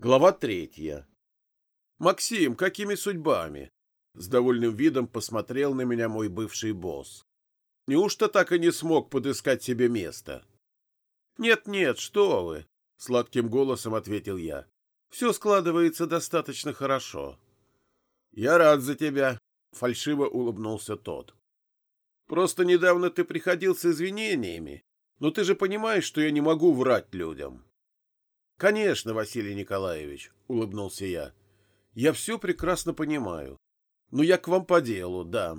Глава третья. «Максим, какими судьбами?» С довольным видом посмотрел на меня мой бывший босс. «Неужто так и не смог подыскать себе место?» «Нет-нет, что вы!» — сладким голосом ответил я. «Все складывается достаточно хорошо». «Я рад за тебя», — фальшиво улыбнулся тот. «Просто недавно ты приходил с извинениями, но ты же понимаешь, что я не могу врать людям». Конечно, Василий Николаевич, улыбнулся я. Я все прекрасно понимаю. Но я к вам по делу, да.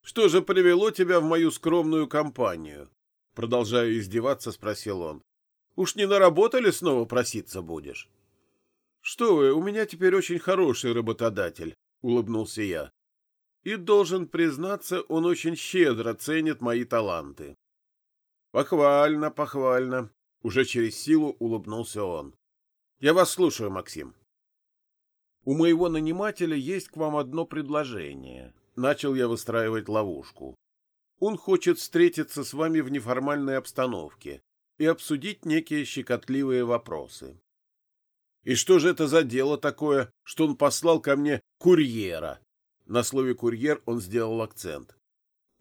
Что же привело тебя в мою скромную компанию? Продолжая издеваться, спросил он. Уж не наработали снова проситься будешь? Что вы, у меня теперь очень хороший работодатель, улыбнулся я. И должен признаться, он очень щедро ценит мои таланты. Похвально, похвально, уже через силу улыбнулся он. Я вас слушаю, Максим. У моего нанимателя есть к вам одно предложение. Начал я выстраивать ловушку. Он хочет встретиться с вами в неформальной обстановке и обсудить некие щекотливые вопросы. И что же это за дело такое, что он послал ко мне курьера? На слове «курьер» он сделал акцент.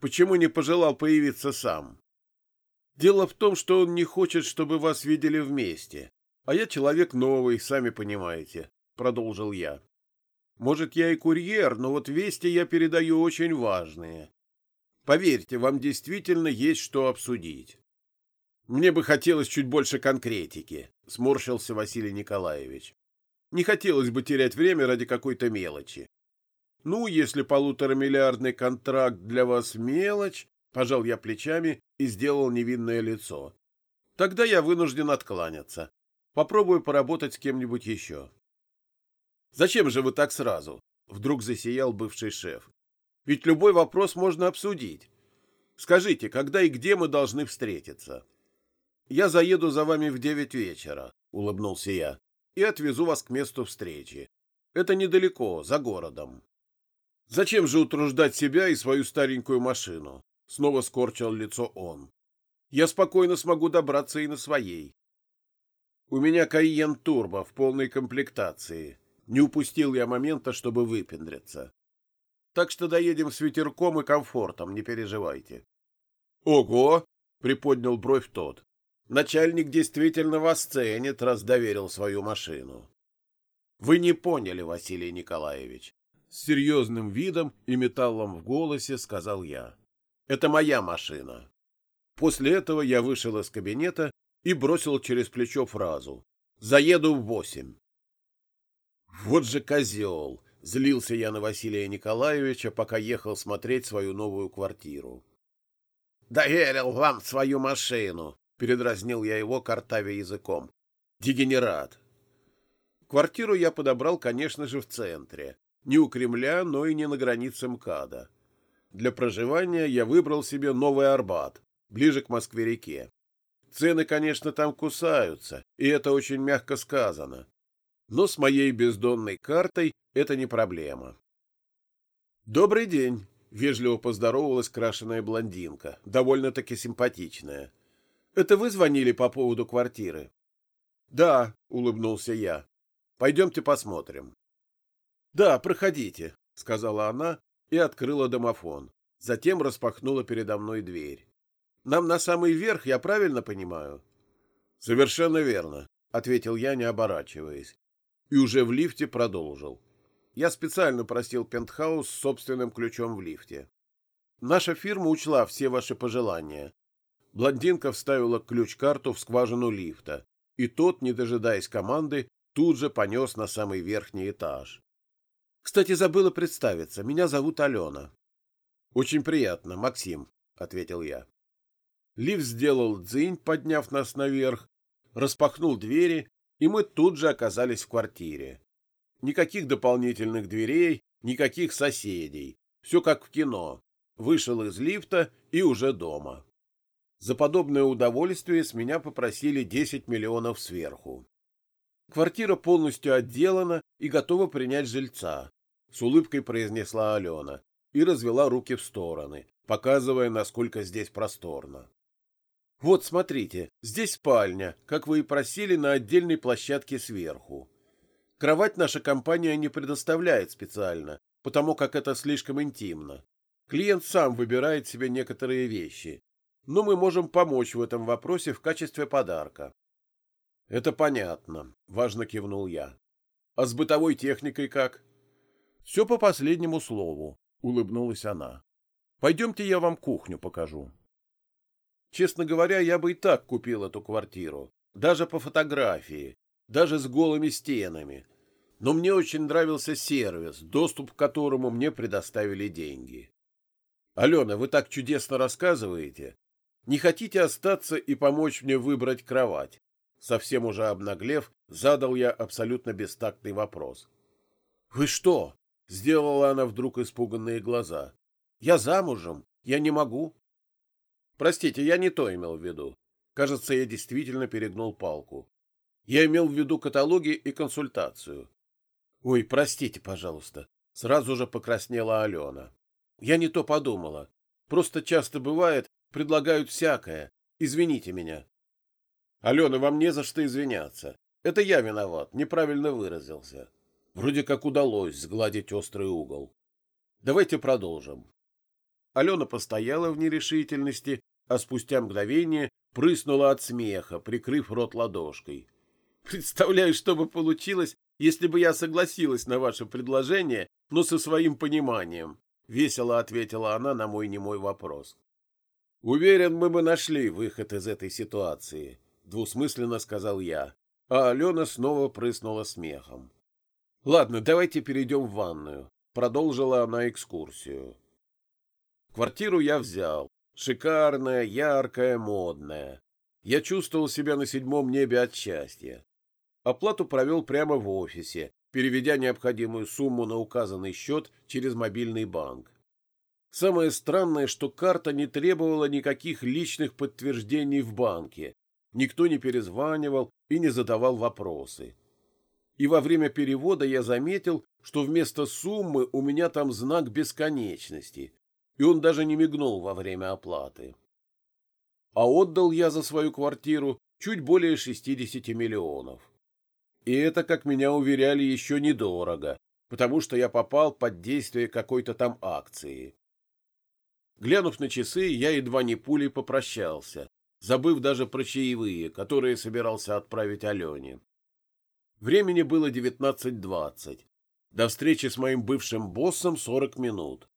Почему не пожелал появиться сам? Дело в том, что он не хочет, чтобы вас видели вместе. А я человек новый, сами понимаете, — продолжил я. Может, я и курьер, но вот вести я передаю очень важные. Поверьте, вам действительно есть что обсудить. Мне бы хотелось чуть больше конкретики, — сморщился Василий Николаевич. Не хотелось бы терять время ради какой-то мелочи. Ну, если полуторамиллиардный контракт для вас мелочь, Пожал я плечами и сделал невинное лицо. Тогда я вынужден откланяться. Попробую поработать с кем-нибудь еще. Зачем же вы так сразу? Вдруг засиял бывший шеф. Ведь любой вопрос можно обсудить. Скажите, когда и где мы должны встретиться? Я заеду за вами в девять вечера, улыбнулся я, и отвезу вас к месту встречи. Это недалеко, за городом. Зачем же утруждать себя и свою старенькую машину? Снова скорчил лицо он. Я спокойно смогу добраться и на своей. У меня Кайен Турбо в полной комплектации. Не упустил я момента, чтобы выпендриться. Так что доедем с ветерком и комфортом, не переживайте. Ого! приподнял бровь тот. Начальник действительно вас ценит, раз доверил свою машину. Вы не поняли, Василий Николаевич. С серьезным видом и металлом в голосе сказал я. Это моя машина. После этого я вышел из кабинета и бросил через плечо фразу. Заеду в восемь. Вот же козел! Злился я на Василия Николаевича, пока ехал смотреть свою новую квартиру. «Доверил вам свою машину!» — передразнил я его, картавя языком. «Дегенерат!» Квартиру я подобрал, конечно же, в центре. Не у Кремля, но и не на границе МКАДа. Для проживания я выбрал себе Новый Арбат, ближе к Москве-реке. Цены, конечно, там кусаются, и это очень мягко сказано. Но с моей бездонной картой это не проблема. «Добрый день!» — вежливо поздоровалась крашеная блондинка, довольно-таки симпатичная. «Это вы звонили по поводу квартиры?» «Да», — улыбнулся я. «Пойдемте посмотрим». «Да, проходите», — сказала она и открыла домофон. Затем распахнула передо мной дверь. «Нам на самый верх, я правильно понимаю?» «Совершенно верно», — ответил я, не оборачиваясь. И уже в лифте продолжил. Я специально просил пентхаус с собственным ключом в лифте. Наша фирма учла все ваши пожелания. Блондинка вставила ключ-карту в скважину лифта, и тот, не дожидаясь команды, тут же понес на самый верхний этаж. Кстати, забыла представиться. Меня зовут Алена. — Очень приятно, Максим, — ответил я. Лифт сделал дзынь, подняв нас наверх, распахнул двери, и мы тут же оказались в квартире. Никаких дополнительных дверей, никаких соседей. Все как в кино. Вышел из лифта и уже дома. За подобное удовольствие с меня попросили 10 миллионов сверху. Квартира полностью отделана и готова принять жильца, с улыбкой произнесла Алена и развела руки в стороны, показывая, насколько здесь просторно. Вот, смотрите, здесь спальня, как вы и просили, на отдельной площадке сверху. Кровать наша компания не предоставляет специально, потому как это слишком интимно. Клиент сам выбирает себе некоторые вещи, но мы можем помочь в этом вопросе в качестве подарка. — Это понятно, — важно кивнул я. — А с бытовой техникой как? — Все по последнему слову, — улыбнулась она. — Пойдемте я вам кухню покажу. Честно говоря, я бы и так купил эту квартиру, даже по фотографии, даже с голыми стенами, но мне очень нравился сервис, доступ к которому мне предоставили деньги. Алена, вы так чудесно рассказываете. Не хотите остаться и помочь мне выбрать кровать? Совсем уже обнаглев, задал я абсолютно бестактный вопрос. Вы что? Сделала она вдруг испуганные глаза. Я замужем, я не могу. Простите, я не то имел в виду. Кажется, я действительно перегнул палку. Я имел в виду каталоги и консультацию. Ой, простите, пожалуйста. Сразу же покраснела Алена. Я не то подумала. Просто часто бывает, предлагают всякое. Извините меня. Алена, вам не за что извиняться. Это я виноват, неправильно выразился. Вроде как удалось сгладить острый угол. Давайте продолжим. Алена постояла в нерешительности, а спустя мгновение прыснула от смеха, прикрыв рот ладошкой. Представляю, что бы получилось, если бы я согласилась на ваше предложение, но со своим пониманием, — весело ответила она на мой немой вопрос. — Уверен, мы бы нашли выход из этой ситуации, — двусмысленно сказал я, а Алена снова прыснула смехом. — Ладно, давайте перейдем в ванную, — продолжила она экскурсию. Квартиру я взял. Шикарная, яркая, модная. Я чувствовал себя на седьмом небе от счастья. Оплату провел прямо в офисе, переведя необходимую сумму на указанный счет через мобильный банк. Самое странное, что карта не требовала никаких личных подтверждений в банке. Никто не перезванивал и не задавал вопросы. И во время перевода я заметил, что вместо суммы у меня там знак бесконечности, и он даже не мигнул во время оплаты. А отдал я за свою квартиру чуть более 60 миллионов. И это, как меня уверяли, еще недорого, потому что я попал под действие какой-то там акции. Глянув на часы, я едва не пулей попрощался, забыв даже про чаевые, которые собирался отправить Алене. Времени было 19.20. До встречи с моим бывшим боссом 40 минут.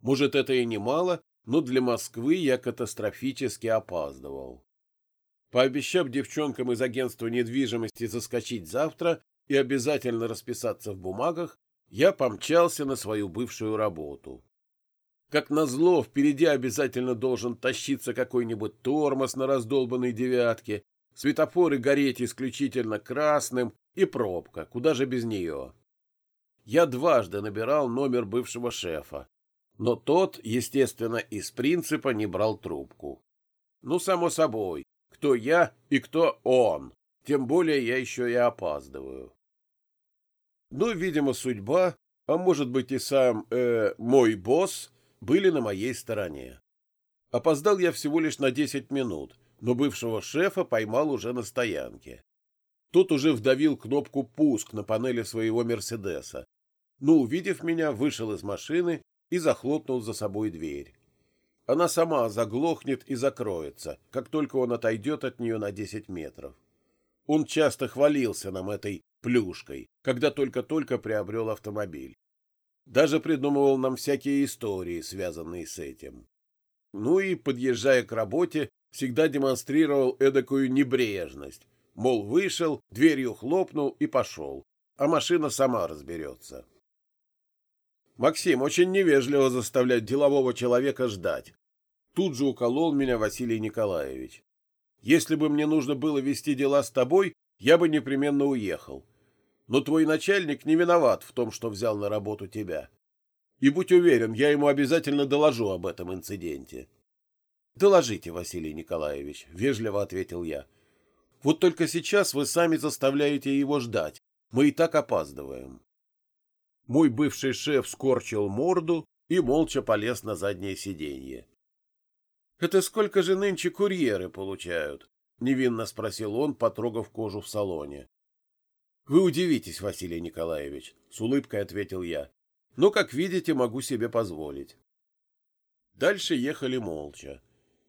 Может, это и немало, но для Москвы я катастрофически опаздывал. Пообещав девчонкам из агентства недвижимости заскочить завтра и обязательно расписаться в бумагах, я помчался на свою бывшую работу. Как назло, впереди обязательно должен тащиться какой-нибудь тормоз на раздолбанной девятке, светофоры гореть исключительно красным и пробка, куда же без нее. Я дважды набирал номер бывшего шефа, но тот, естественно, из принципа не брал трубку. Ну, само собой, кто я и кто он, тем более я еще и опаздываю. Ну, видимо, судьба, а может быть и сам э, мой босс, были на моей стороне. Опоздал я всего лишь на десять минут, но бывшего шефа поймал уже на стоянке. Тот уже вдавил кнопку «пуск» на панели своего «Мерседеса», но, увидев меня, вышел из машины и захлопнул за собой дверь. Она сама заглохнет и закроется, как только он отойдет от нее на десять метров. Он часто хвалился нам этой плюшкой, когда только-только приобрел автомобиль. Даже придумывал нам всякие истории, связанные с этим. Ну и, подъезжая к работе, всегда демонстрировал эдакую небрежность. Мол, вышел, дверью хлопнул и пошел, а машина сама разберется. Максим, очень невежливо заставлять делового человека ждать. Тут же уколол меня Василий Николаевич. Если бы мне нужно было вести дела с тобой, я бы непременно уехал. Но твой начальник не виноват в том, что взял на работу тебя. И будь уверен, я ему обязательно доложу об этом инциденте. Доложите, Василий Николаевич, вежливо ответил я. Вот только сейчас вы сами заставляете его ждать. Мы и так опаздываем. Мой бывший шеф скорчил морду и молча полез на заднее сиденье. — Это сколько же нынче курьеры получают? — невинно спросил он, потрогав кожу в салоне. — Вы удивитесь, Василий Николаевич, с улыбкой ответил я. Но, как видите, могу себе позволить. Дальше ехали молча.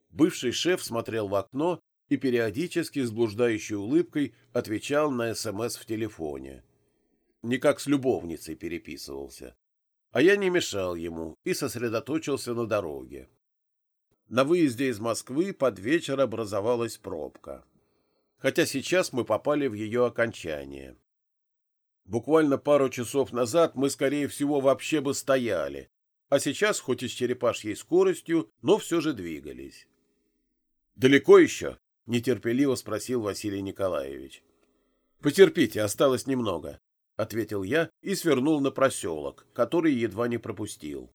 Бывший шеф смотрел в окно и периодически с блуждающей улыбкой отвечал на СМС в телефоне. Не как с любовницей переписывался. А я не мешал ему и сосредоточился на дороге. На выезде из Москвы под вечер образовалась пробка. Хотя сейчас мы попали в ее окончание. Буквально пару часов назад мы, скорее всего, вообще бы стояли, а сейчас, хоть и с черепашьей скоростью, но все же двигались. «Далеко еще?» — нетерпеливо спросил Василий Николаевич. «Потерпите, осталось немного», — ответил я и свернул на проселок, который едва не пропустил.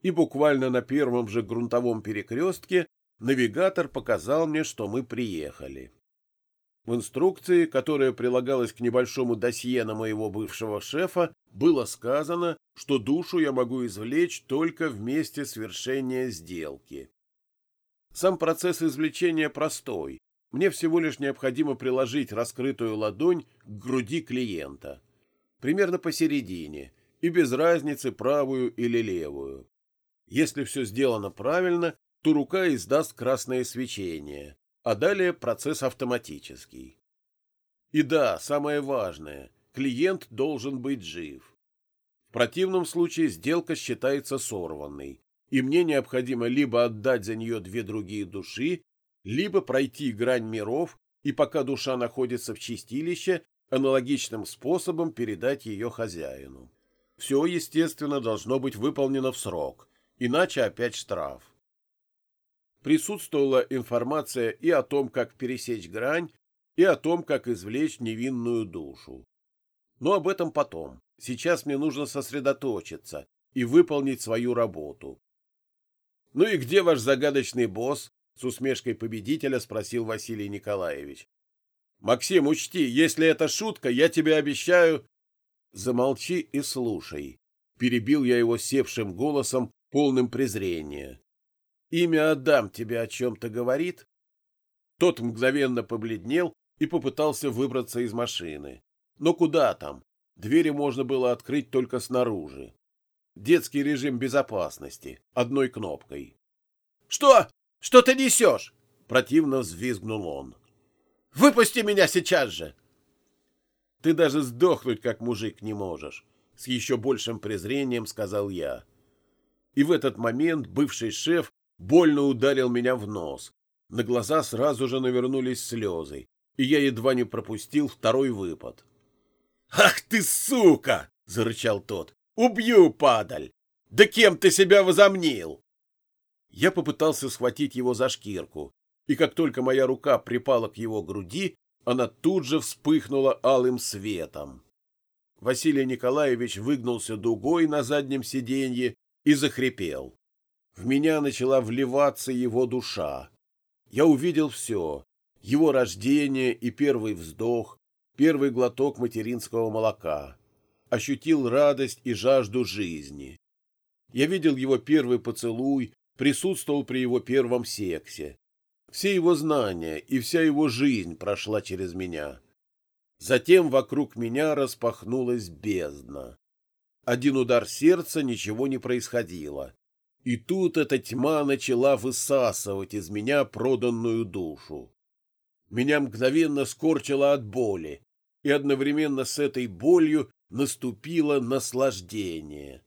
И буквально на первом же грунтовом перекрестке навигатор показал мне, что мы приехали. В инструкции, которая прилагалась к небольшому досье на моего бывшего шефа, было сказано, что душу я могу извлечь только в месте свершения сделки. Сам процесс извлечения простой. Мне всего лишь необходимо приложить раскрытую ладонь к груди клиента. Примерно посередине, и без разницы правую или левую. Если все сделано правильно, то рука издаст красное свечение, а далее процесс автоматический. И да, самое важное, клиент должен быть жив. В противном случае сделка считается сорванной, и мне необходимо либо отдать за нее две другие души, либо пройти грань миров и пока душа находится в чистилище, аналогичным способом передать ее хозяину. Все, естественно, должно быть выполнено в срок, иначе опять штраф присутствовала информация и о том, как пересечь грань, и о том, как извлечь невинную душу. Но об этом потом. Сейчас мне нужно сосредоточиться и выполнить свою работу. — Ну и где ваш загадочный босс? — с усмешкой победителя спросил Василий Николаевич. — Максим, учти, если это шутка, я тебе обещаю... — Замолчи и слушай. Перебил я его севшим голосом, полным презрения. Имя Адам тебе о чем-то говорит? Тот мгновенно побледнел и попытался выбраться из машины. Но куда там? Двери можно было открыть только снаружи. Детский режим безопасности, одной кнопкой. — Что? Что ты несешь? — противно взвизгнул он. — Выпусти меня сейчас же! — Ты даже сдохнуть, как мужик, не можешь, — с еще большим презрением сказал я. И в этот момент бывший шеф больно ударил меня в нос. На глаза сразу же навернулись слезы, и я едва не пропустил второй выпад. «Ах ты, сука!» — зарычал тот. «Убью, падаль! Да кем ты себя возомнил?» Я попытался схватить его за шкирку, и как только моя рука припала к его груди, она тут же вспыхнула алым светом. Василий Николаевич выгнулся дугой на заднем сиденье и захрипел. В меня начала вливаться его душа. Я увидел все. Его рождение и первый вздох, первый глоток материнского молока. Ощутил радость и жажду жизни. Я видел его первый поцелуй, присутствовал при его первом сексе. Все его знания и вся его жизнь прошла через меня. Затем вокруг меня распахнулась бездна. Один удар сердца, ничего не происходило. И тут эта тьма начала высасывать из меня проданную душу. Меня мгновенно скорчило от боли, и одновременно с этой болью наступило наслаждение.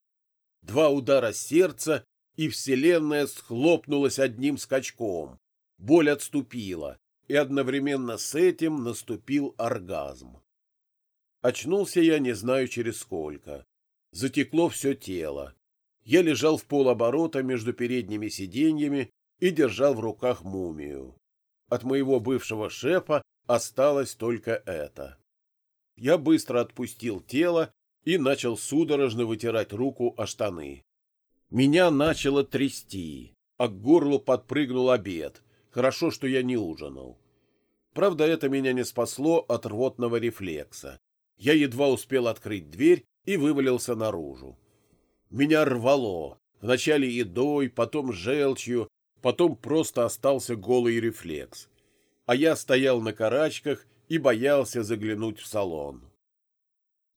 Два удара сердца, и вселенная схлопнулась одним скачком. Боль отступила, и одновременно с этим наступил оргазм. Очнулся я не знаю через сколько. Затекло все тело. Я лежал в полоборота между передними сиденьями и держал в руках мумию. От моего бывшего шефа осталось только это. Я быстро отпустил тело и начал судорожно вытирать руку о штаны. Меня начало трясти, а к горлу подпрыгнул обед. Хорошо, что я не ужинал. Правда, это меня не спасло от рвотного рефлекса. Я едва успел открыть дверь и вывалился наружу. Меня рвало. Вначале едой, потом желчью, потом просто остался голый рефлекс. А я стоял на карачках и боялся заглянуть в салон.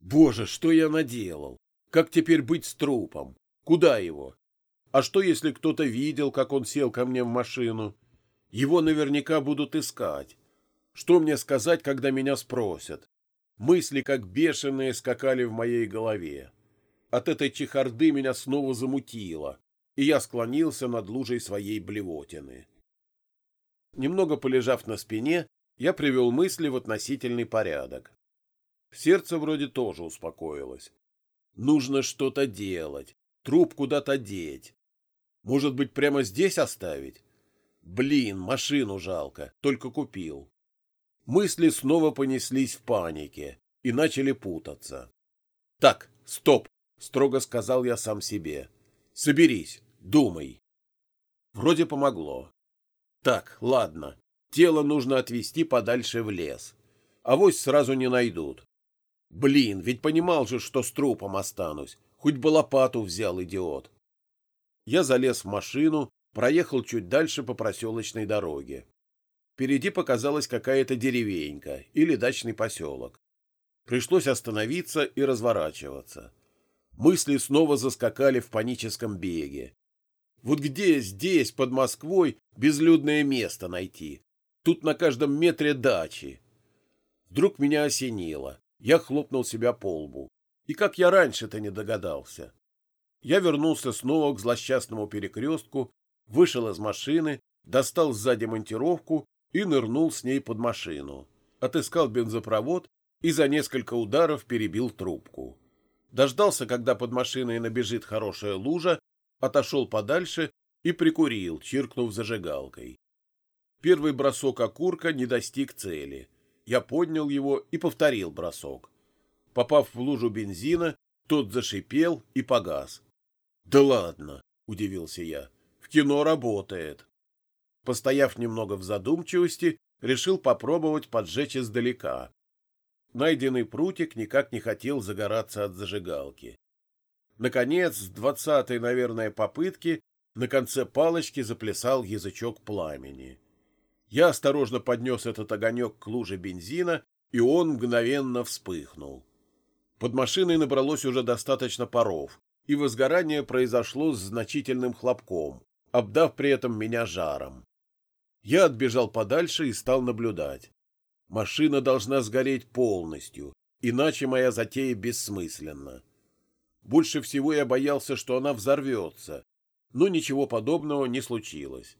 Боже, что я наделал? Как теперь быть с трупом? Куда его? А что, если кто-то видел, как он сел ко мне в машину? Его наверняка будут искать. Что мне сказать, когда меня спросят? Мысли, как бешеные, скакали в моей голове. От этой чехарды меня снова замутило, и я склонился над лужей своей блевотины. Немного полежав на спине, я привел мысли в относительный порядок. Сердце вроде тоже успокоилось. Нужно что-то делать, труп куда-то деть. Может быть, прямо здесь оставить? Блин, машину жалко, только купил. Мысли снова понеслись в панике и начали путаться. Так, стоп, строго сказал я сам себе. Соберись, думай. Вроде помогло. Так, ладно, тело нужно отвезти подальше в лес. Авось сразу не найдут. Блин, ведь понимал же, что с трупом останусь. Хоть бы лопату взял, идиот. Я залез в машину, проехал чуть дальше по проселочной дороге. Впереди показалась какая-то деревенька или дачный поселок. Пришлось остановиться и разворачиваться. Мысли снова заскакали в паническом беге. Вот где здесь, под Москвой, безлюдное место найти? Тут на каждом метре дачи. Вдруг меня осенило. Я хлопнул себя по лбу. И как я раньше-то не догадался. Я вернулся снова к злосчастному перекрестку, вышел из машины, достал сзади монтировку и нырнул с ней под машину. Отыскал бензопровод и за несколько ударов перебил трубку. Дождался, когда под машиной набежит хорошая лужа, отошел подальше и прикурил, чиркнув зажигалкой. Первый бросок окурка не достиг цели. Я поднял его и повторил бросок. Попав в лужу бензина, тот зашипел и погас. «Да ладно!» — удивился я. «В кино работает!» Постояв немного в задумчивости, решил попробовать поджечь издалека. Найденный прутик никак не хотел загораться от зажигалки. Наконец, с двадцатой, наверное, попытки на конце палочки заплясал язычок пламени. Я осторожно поднес этот огонек к луже бензина, и он мгновенно вспыхнул. Под машиной набралось уже достаточно паров, и возгорание произошло с значительным хлопком, обдав при этом меня жаром. Я отбежал подальше и стал наблюдать. Машина должна сгореть полностью, иначе моя затея бессмысленна. Больше всего я боялся, что она взорвется, но ничего подобного не случилось.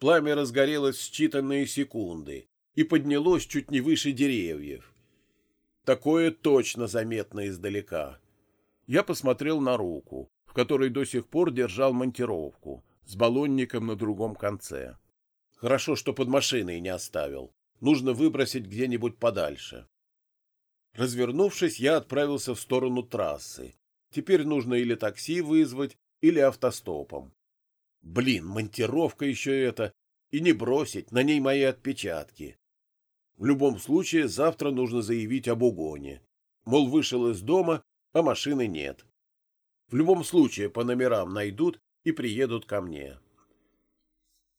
Пламя разгорелось в считанные секунды и поднялось чуть не выше деревьев. Такое точно заметно издалека. Я посмотрел на руку, в которой до сих пор держал монтировку, с баллонником на другом конце. Хорошо, что под машиной не оставил. Нужно выбросить где-нибудь подальше. Развернувшись, я отправился в сторону трассы. Теперь нужно или такси вызвать, или автостопом. Блин, монтировка еще это. И не бросить, на ней мои отпечатки. В любом случае, завтра нужно заявить об угоне. Мол, вышел из дома, а машины нет. В любом случае, по номерам найдут и приедут ко мне.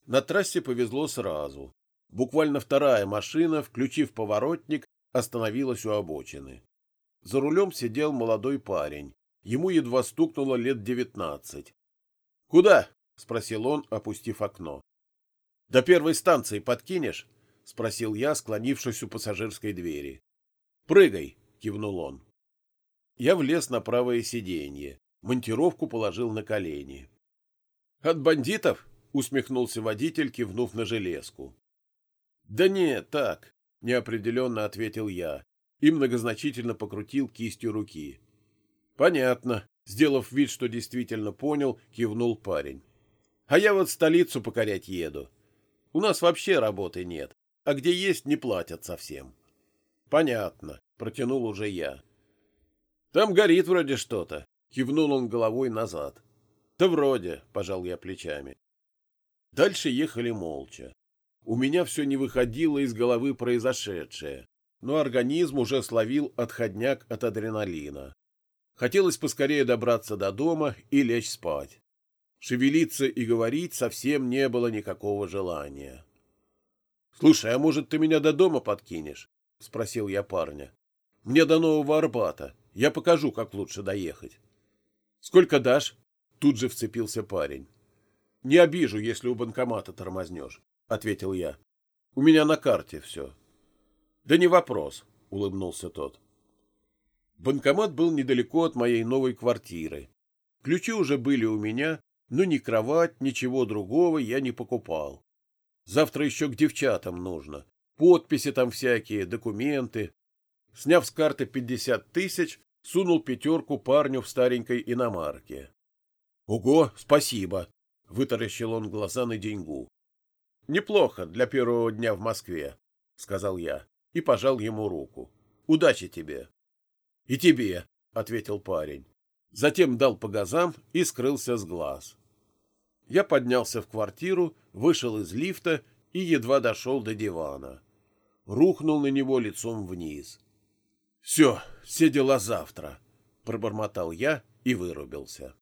На трассе повезло сразу. Буквально вторая машина, включив поворотник, остановилась у обочины. За рулем сидел молодой парень. Ему едва стукнуло лет девятнадцать. «Куда?» — спросил он, опустив окно. «До первой станции подкинешь?» — спросил я, склонившись у пассажирской двери. «Прыгай!» — кивнул он. Я влез на правое сиденье, монтировку положил на колени. «От бандитов?» — усмехнулся водитель, кивнув на железку. «Да нет, так», — неопределенно ответил я и многозначительно покрутил кистью руки. «Понятно», — сделав вид, что действительно понял, кивнул парень. «А я вот столицу покорять еду. У нас вообще работы нет, а где есть, не платят совсем. Понятно, протянул уже я. Там горит вроде что-то, кивнул он головой назад. Да вроде, пожал я плечами. Дальше ехали молча. У меня все не выходило из головы произошедшее, но организм уже словил отходняк от адреналина. Хотелось поскорее добраться до дома и лечь спать. Шевелиться и говорить совсем не было никакого желания. — Слушай, а может, ты меня до дома подкинешь? — спросил я парня. — Мне до Нового Арбата. Я покажу, как лучше доехать. Сколько дашь? Тут же вцепился парень. Не обижу, если у банкомата тормознешь, ответил я. У меня на карте все. Да не вопрос, улыбнулся тот. Банкомат был недалеко от моей новой квартиры. Ключи уже были у меня, но ни кровать, ничего другого я не покупал. Завтра еще к девчатам нужно. Подписи там всякие, документы. Сняв с карты пятьдесят тысяч, сунул пятерку парню в старенькой иномарке. — Ого, спасибо! — вытаращил он глаза на деньгу. — Неплохо для первого дня в Москве, — сказал я и пожал ему руку. — Удачи тебе! — И тебе, — ответил парень. Затем дал по газам и скрылся с глаз. Я поднялся в квартиру, вышел из лифта и едва дошел до дивана. Рухнул на него лицом вниз. — Все, все дела завтра, — пробормотал я и вырубился.